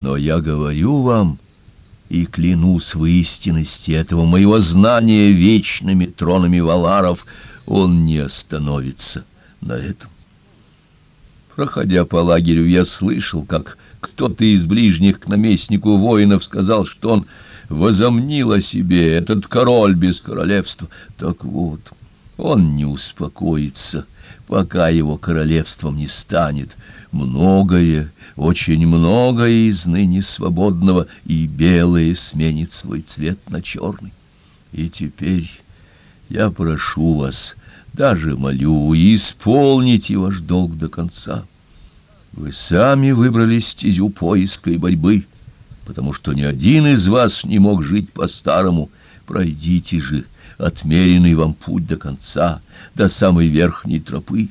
Но я говорю вам и клянусь в истинности этого моего знания вечными тронами валаров, он не остановится на этом. Проходя по лагерю, я слышал, как кто-то из ближних к наместнику воинов сказал, что он возомнил о себе, этот король без королевства. Так вот, он не успокоится, пока его королевством не станет многое, очень многое из ныне свободного, и белое сменит свой цвет на черный. И теперь я прошу вас, даже молю, исполните ваш долг до конца. Вы сами выбрали стезю поиска и борьбы, потому что ни один из вас не мог жить по-старому. Пройдите же отмеренный вам путь до конца, до самой верхней тропы.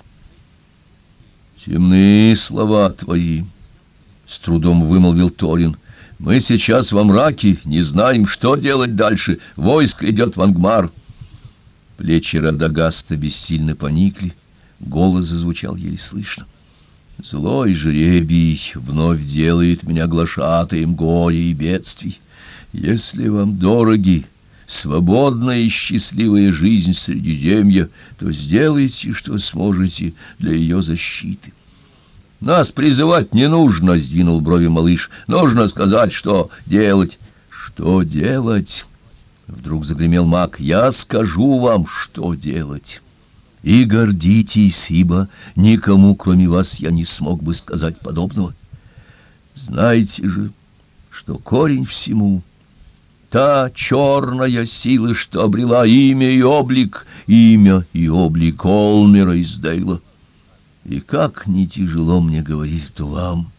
Темные слова твои, — с трудом вымолвил Торин. Мы сейчас во мраке, не знаем, что делать дальше. Войско идет в Ангмар. Плечи Радагаста бессильно поникли, голос зазвучал еле слышно. Злой жребий вновь делает меня глашатаем горя и бедствий. Если вам дороги свободная и счастливая жизнь Средиземья, то сделайте, что сможете для ее защиты. Нас призывать не нужно, — сдвинул брови малыш. Нужно сказать, что делать. Что делать? Вдруг загремел маг. Я скажу вам, что делать. И гордитесь, ибо никому, кроме вас, я не смог бы сказать подобного. Знаете же, что корень всему — та черная сила, что обрела имя и облик, имя и облик Олмера из Дейла. И как не тяжело мне говорить это вам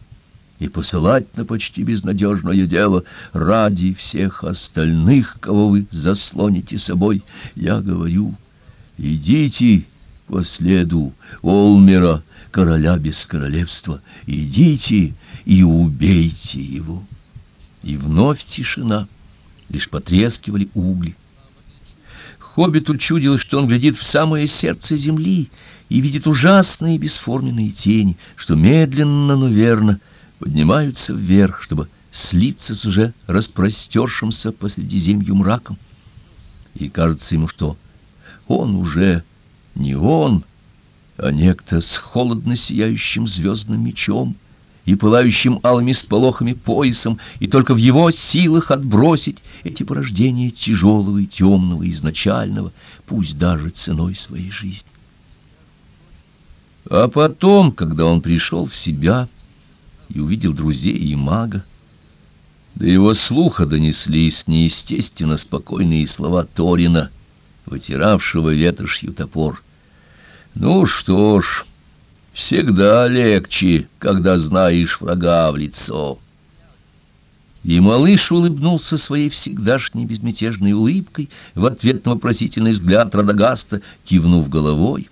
и посылать на почти безнадежное дело ради всех остальных, кого вы заслоните собой, я говорю, идите по следу Олмера, короля без королевства, идите и убейте его. И вновь тишина, лишь потрескивали угли. Хоббиту чудилось, что он глядит в самое сердце земли и видит ужасные бесформенные тени, что медленно, но верно поднимаются вверх, чтобы слиться с уже распростершимся по Средиземью мраком. И кажется ему, что он уже не он, а некто с холодно сияющим звездным мечом — и пылающим алыми сполохами поясом, и только в его силах отбросить эти порождения тяжелого и темного изначального, пусть даже ценой своей жизни. А потом, когда он пришел в себя и увидел друзей и мага, до его слуха донеслись неестественно спокойные слова Торина, вытиравшего ветошью топор. «Ну что ж...» Всегда легче, когда знаешь врага в лицо. И малыш улыбнулся своей всегдашней безмятежной улыбкой в ответ на вопросительный взгляд Радагаста, кивнув головой.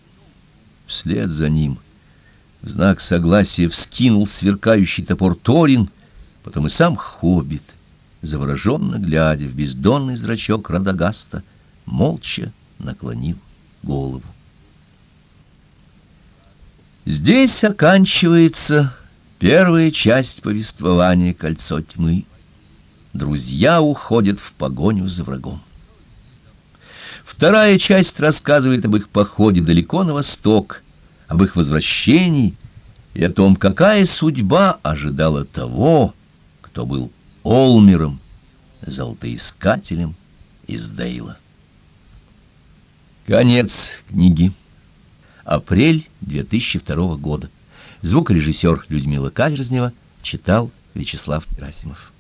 Вслед за ним в знак согласия вскинул сверкающий топор Торин, потом и сам хоббит, завороженно глядя в бездонный зрачок Радагаста, молча наклонил голову. Здесь оканчивается первая часть повествования «Кольцо тьмы». Друзья уходят в погоню за врагом. Вторая часть рассказывает об их походе далеко на восток, об их возвращении и о том, какая судьба ожидала того, кто был Олмером, золотоискателем из Дейла. Конец книги. Апрель 2002 года. Звукорежиссер Людмила Каверзнева читал Вячеслав Герасимов.